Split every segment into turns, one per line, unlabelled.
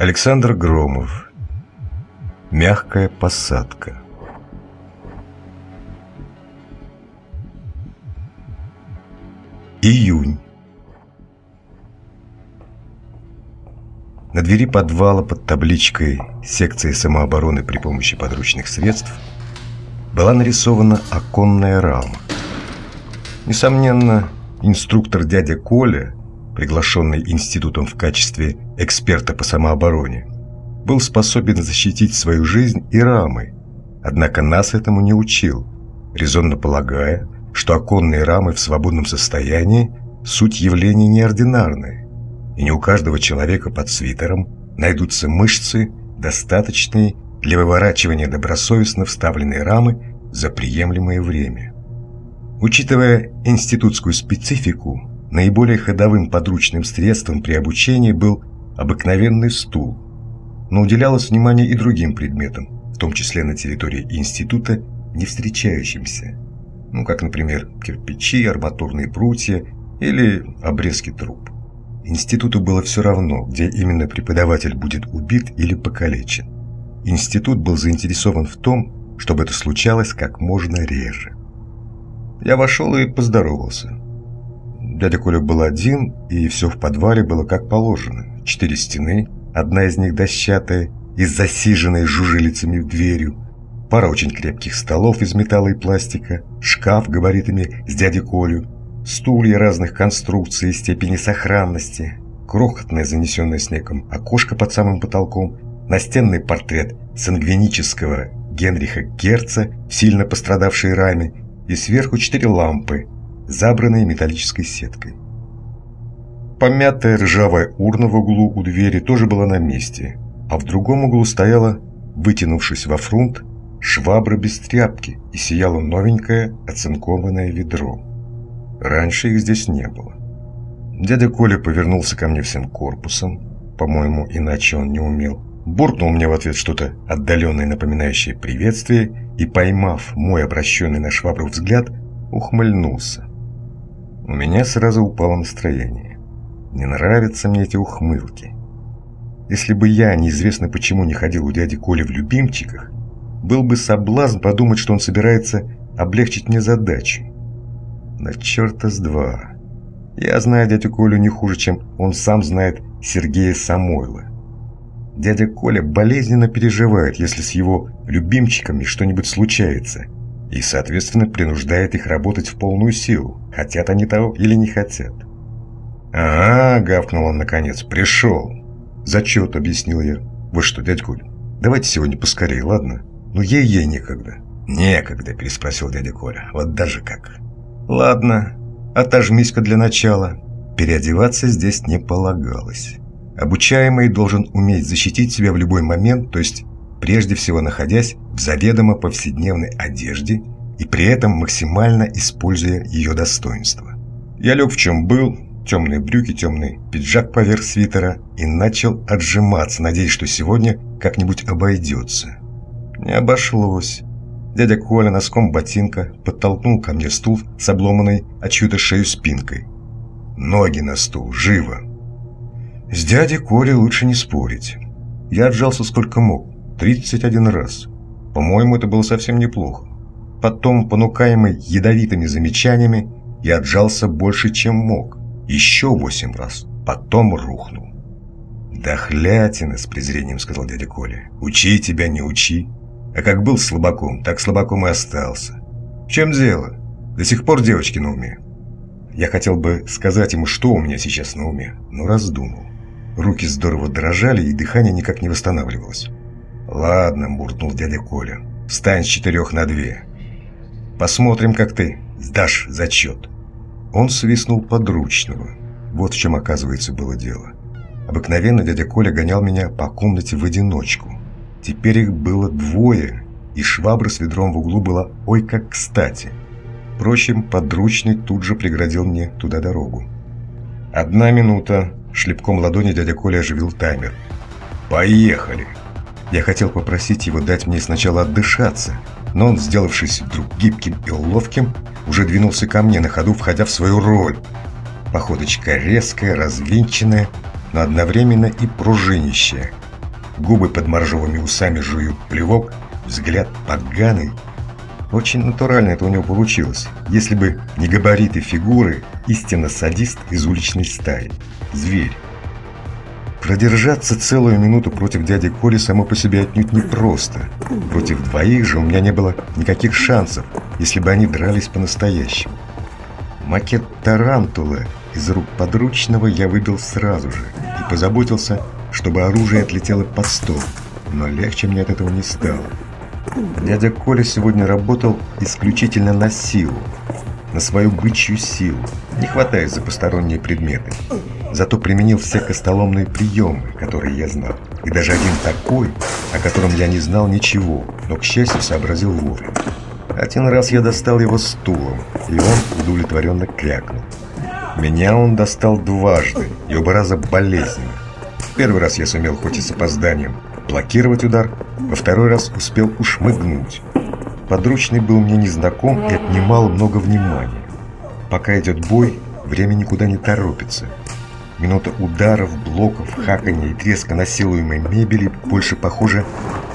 Александр Громов. Мягкая посадка. Июнь. На двери подвала под табличкой «Секция самообороны при помощи подручных средств» была нарисована оконная рама. Несомненно, инструктор дядя Коля, приглашенный институтом в качестве эксперта по самообороне, был способен защитить свою жизнь и рамой, однако нас этому не учил, резонно полагая, что оконные рамы в свободном состоянии – суть явления неординарное, и не у каждого человека под свитером найдутся мышцы, достаточные для выворачивания добросовестно вставленной рамы за приемлемое время. Учитывая институтскую специфику, наиболее ходовым подручным средством при обучении был обыкновенный стул, но уделялось внимание и другим предметам, в том числе на территории института, не встречающимся, ну, как, например, кирпичи, арматурные прутья или обрезки труб. Институту было все равно, где именно преподаватель будет убит или покалечен. Институт был заинтересован в том, чтобы это случалось как можно реже. Я вошел и поздоровался. Дядя Коля был один, и все в подвале было как положено. Четыре стены, одна из них дощатая и засиженная жужелицами дверью, пара очень крепких столов из металла и пластика, шкаф габаритами с дядей Колю, стулья разных конструкций и степени сохранности, крохотное занесенное снегом окошко под самым потолком, настенный портрет сангвинического Генриха Герца в сильно пострадавшей раме и сверху четыре лампы, забранные металлической сеткой. Помятая ржавая урна в углу у двери тоже была на месте, а в другом углу стояла, вытянувшись во фрунт, швабра без тряпки и сияло новенькое оцинкованное ведро. Раньше их здесь не было. Дядя Коля повернулся ко мне всем корпусом, по-моему, иначе он не умел. Буркнул мне в ответ что-то отдаленное, напоминающее приветствие, и, поймав мой обращенный на швабру взгляд, ухмыльнулся. У меня сразу упало настроение. Не нравятся мне эти ухмылки. Если бы я, неизвестно почему, не ходил у дяди Коли в любимчиках, был бы соблазн подумать, что он собирается облегчить мне задачу. На черта с два. Я знаю дядю Колю не хуже, чем он сам знает Сергея Самойла. Дядя Коля болезненно переживает, если с его любимчиками что-нибудь случается, и, соответственно, принуждает их работать в полную силу, хотят они того или не хотят. «Ага», — гавкнул он наконец, — «пришел». «Зачет», — объяснил я. «Вы что, дядь Коль, давайте сегодня поскорее, ладно? Ну, ей-ей некогда». «Некогда», — переспросил дядя Коля. «Вот даже как». Ладно, отожмись-ка для начала. Переодеваться здесь не полагалось. Обучаемый должен уметь защитить себя в любой момент, то есть прежде всего находясь в заведомо повседневной одежде и при этом максимально используя ее достоинства. Я лег в чем был, темные брюки, темный пиджак поверх свитера и начал отжиматься, надеясь, что сегодня как-нибудь обойдется. Не обошлось. Дядя Коля носком ботинка подтолкнул ко мне стул с обломанной о чью-то шею спинкой. «Ноги на стул, живо!» С дядей Колей лучше не спорить. Я отжался сколько мог, 31 раз. По-моему, это было совсем неплохо. Потом, понукаемый ядовитыми замечаниями, я отжался больше, чем мог. Еще восемь раз. Потом рухнул. «Дохлятина!» — с презрением сказал дядя Коля. «Учи тебя, не учи. А как был слабаком, так слабаком и остался. В чем дело? До сих пор девочки на уме. Я хотел бы сказать ему, что у меня сейчас на уме, но раздумал. Руки здорово дрожали, и дыхание никак не восстанавливалось. «Ладно», – буркнул дядя Коля. «Встань с четырех на две. Посмотрим, как ты сдашь зачет». Он свистнул подручного. Вот в чем, оказывается, было дело. Обыкновенно дядя Коля гонял меня по комнате в одиночку. Теперь их было двое, и швабра с ведром в углу была ой как кстати. Впрочем, подручный тут же преградил мне туда дорогу. «Одна минута!» – шлепком ладони дядя Коля оживил таймер. «Поехали!» Я хотел попросить его дать мне сначала отдышаться, но он, сделавшись вдруг гибким и ловким, уже двинулся ко мне на ходу, входя в свою роль. Походочка резкая, развинченная, но одновременно и пружинищая – губы под моржовыми усами жуют плевок, взгляд поганый. Очень натурально это у него получилось. Если бы не габариты фигуры, истинно садист из уличной стаи. Зверь. Продержаться целую минуту против дяди Коли само по себе отнюдь непросто. Против двоих же у меня не было никаких шансов, если бы они дрались по-настоящему. Макет тарантула из рук подручного я выбил сразу же и позаботился, чтобы оружие отлетело под стол, но легче мне от этого не стало. Дядя Коля сегодня работал исключительно на силу, на свою бычью силу, не хватаясь за посторонние предметы. Зато применил все костоломные приемы, которые я знал. И даже один такой, о котором я не знал ничего, но, к счастью, сообразил вовремя. Один раз я достал его стулом, и он удовлетворенно крякнул. Меня он достал дважды, и оба раза болезненно. Первый раз я сумел, хоть и с опозданием, блокировать удар, во второй раз успел ушмыгнуть. Подручный был мне незнаком и отнимал много внимания. Пока идет бой, время никуда не торопится. Минута ударов, блоков, хаканья и треска насилуемой мебели больше похожа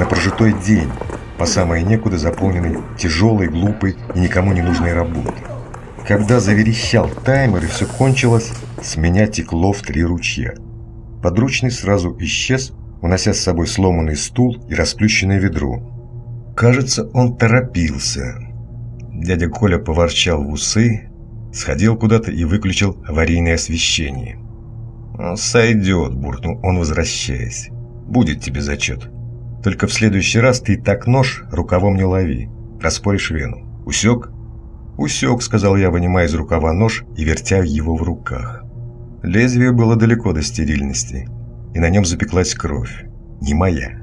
на прожитой день, по самое некуда заполненный тяжелой, глупой и никому не нужной работой. Когда заверещал таймер и все кончилось, с меня текло в три ручья. Подручный сразу исчез, унося с собой сломанный стул и расплющенное ведро. Кажется, он торопился. Дядя Коля поворчал в усы, сходил куда-то и выключил аварийное освещение. «Сойдет», – буркнул он, возвращаясь. «Будет тебе зачет. Только в следующий раз ты так нож рукавом не лови. Распоришь вену. Усек?» «Усек», – сказал я, вынимая из рукава нож и вертя его в руках. Лезвие было далеко до стерильности – и на нем запеклась кровь. Не моя.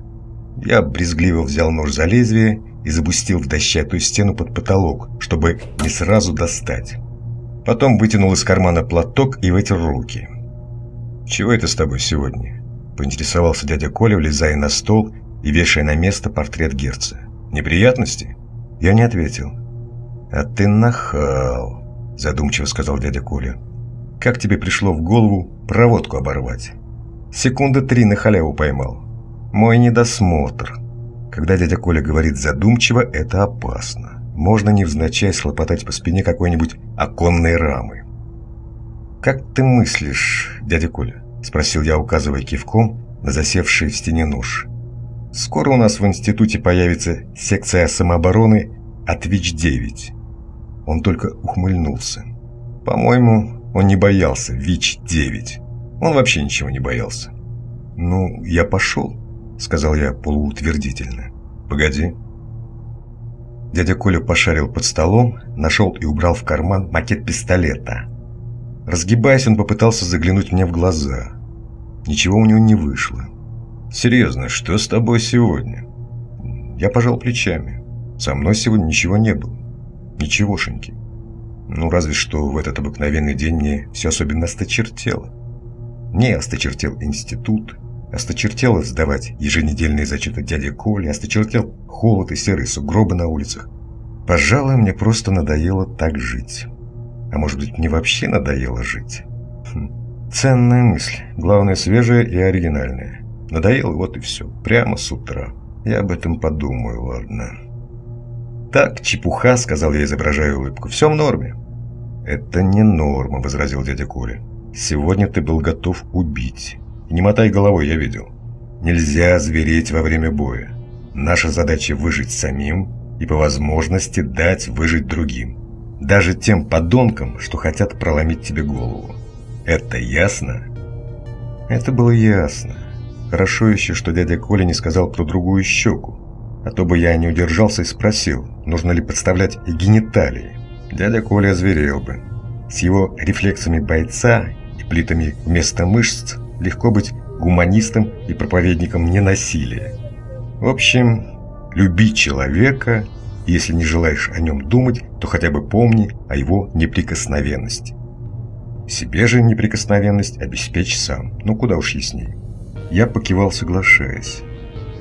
Я брезгливо взял нож за лезвие и запустил в дощатую стену под потолок, чтобы не сразу достать. Потом вытянул из кармана платок и вытер руки. «Чего это с тобой сегодня?» – поинтересовался дядя Коля, влезая на стол и вешая на место портрет Герца. «Неприятности?» Я не ответил. «А ты нахал», – задумчиво сказал дядя Коля. «Как тебе пришло в голову проводку оборвать?» Секунды три на халяву поймал. Мой недосмотр. Когда дядя Коля говорит задумчиво, это опасно. Можно невзначай слопотать по спине какой-нибудь оконной рамы. «Как ты мыслишь, дядя Коля?» – спросил я, указывая кивком на засевший в стене нож. «Скоро у нас в институте появится секция самообороны от ВИЧ-9». Он только ухмыльнулся. «По-моему, он не боялся ВИЧ-9». Он вообще ничего не боялся. «Ну, я пошел», — сказал я полуутвердительно. «Погоди». Дядя Коля пошарил под столом, нашел и убрал в карман макет пистолета. Разгибаясь, он попытался заглянуть мне в глаза. Ничего у него не вышло. «Серьезно, что с тобой сегодня?» Я пожал плечами. Со мной сегодня ничего не было. Ничегошеньки. Ну, разве что в этот обыкновенный день мне все особенно осточертело. Мне осточертел институт, осточертело сдавать еженедельные зачеты дяди Коли, осточертел холод и серые сугробы на улицах. Пожалуй, мне просто надоело так жить. А может быть, мне вообще надоело жить? Хм. Ценная мысль, главное, свежая и оригинальная. Надоело, вот и все, прямо с утра. Я об этом подумаю, ладно. «Так, чепуха», — сказал я, изображая улыбку, — «все в норме». «Это не норма», — возразил дядя Коля. Сегодня ты был готов убить. не мотай головой, я видел. Нельзя звереть во время боя. Наша задача выжить самим и по возможности дать выжить другим. Даже тем подонкам, что хотят проломить тебе голову. Это ясно? Это было ясно. Хорошо еще, что дядя Коля не сказал про другую щеку. А то бы я не удержался и спросил, нужно ли подставлять и гениталии. Дядя Коля озверел бы. С его рефлексами бойца плитами вместо мышц, легко быть гуманистом и проповедником ненасилия. В общем, люби человека, и если не желаешь о нем думать, то хотя бы помни о его неприкосновенности. Себе же неприкосновенность обеспечь сам, ну куда уж яснее. Я покивал, соглашаясь.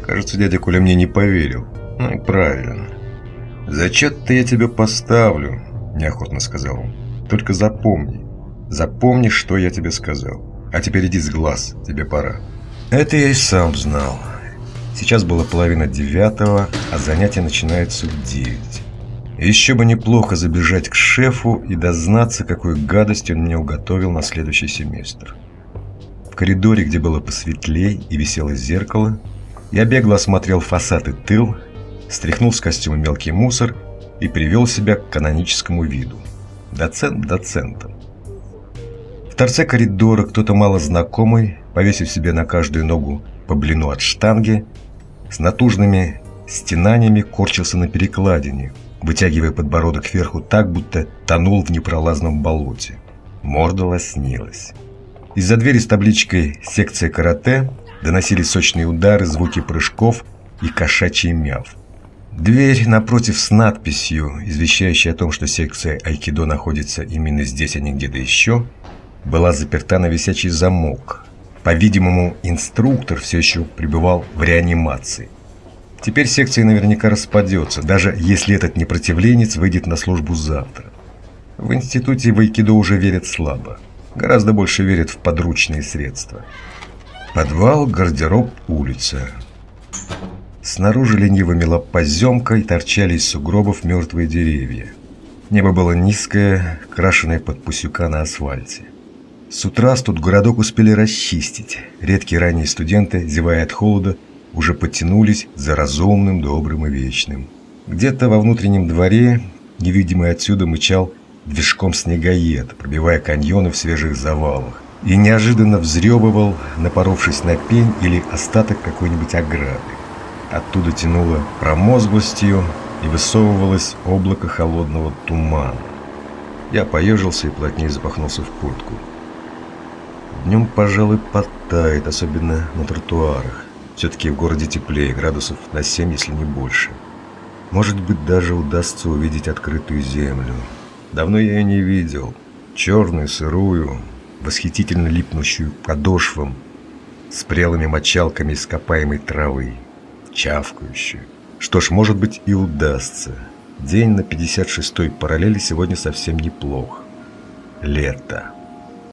Кажется, дядя Коля мне не поверил. Ну и правильно. «Зачет-то я тебе поставлю», – неохотно сказал он. «Только запомни, Запомни, что я тебе сказал. А теперь иди с глаз, тебе пора». Это я и сам знал. Сейчас было половина девятого, а занятие начинается в девять. Еще бы неплохо забежать к шефу и дознаться, какую гадость он мне уготовил на следующий семестр. В коридоре, где было посветлей и висело зеркало, я бегло осмотрел фасад и тыл, стряхнул с костюма мелкий мусор и привел себя к каноническому виду. Доцент доцентом. В торце коридора кто-то мало знакомый, повесив себе на каждую ногу по блину от штанги, с натужными стенаниями корчился на перекладине, вытягивая подбородок кверху так, будто тонул в непролазном болоте. Морда лоснилась. Из-за двери с табличкой «Секция карате» доносились сочные удары, звуки прыжков и кошачий мяв. Дверь напротив с надписью, извещающей о том, что секция айкидо находится именно здесь, а не где-то еще, была заперта на висячий замок. По-видимому, инструктор все еще пребывал в реанимации. Теперь секция наверняка распадется, даже если этот непротивленец выйдет на службу завтра. В институте в айкидо уже верят слабо. Гораздо больше верят в подручные средства. Подвал, гардероб, улица. Снаружи лениво мела поземкой, торчали из сугробов мертвые деревья. Небо было низкое, крашеное под пусюка на асфальте. С утра тут городок успели расчистить. Редкие ранние студенты, зевая от холода, уже подтянулись за разумным, добрым и вечным. Где-то во внутреннем дворе, невидимый отсюда, мычал движком снегоед, пробивая каньоны в свежих завалах, и неожиданно взрёбывал, напоровшись на пень или остаток какой-нибудь ограды. Оттуда тянуло промозглостью и высовывалось облако холодного тумана. Я поежился и плотнее запахнулся в куртку. Днем, пожалуй, подтает, особенно на тротуарах. Все-таки в городе теплее, градусов на 7, если не больше. Может быть, даже удастся увидеть открытую землю. Давно я ее не видел. Черную, сырую, восхитительно липнущую подошвам, с прелыми мочалками ископаемой травы, чавкающую. Что ж, может быть и удастся. День на 56-й параллели сегодня совсем неплох. Лето.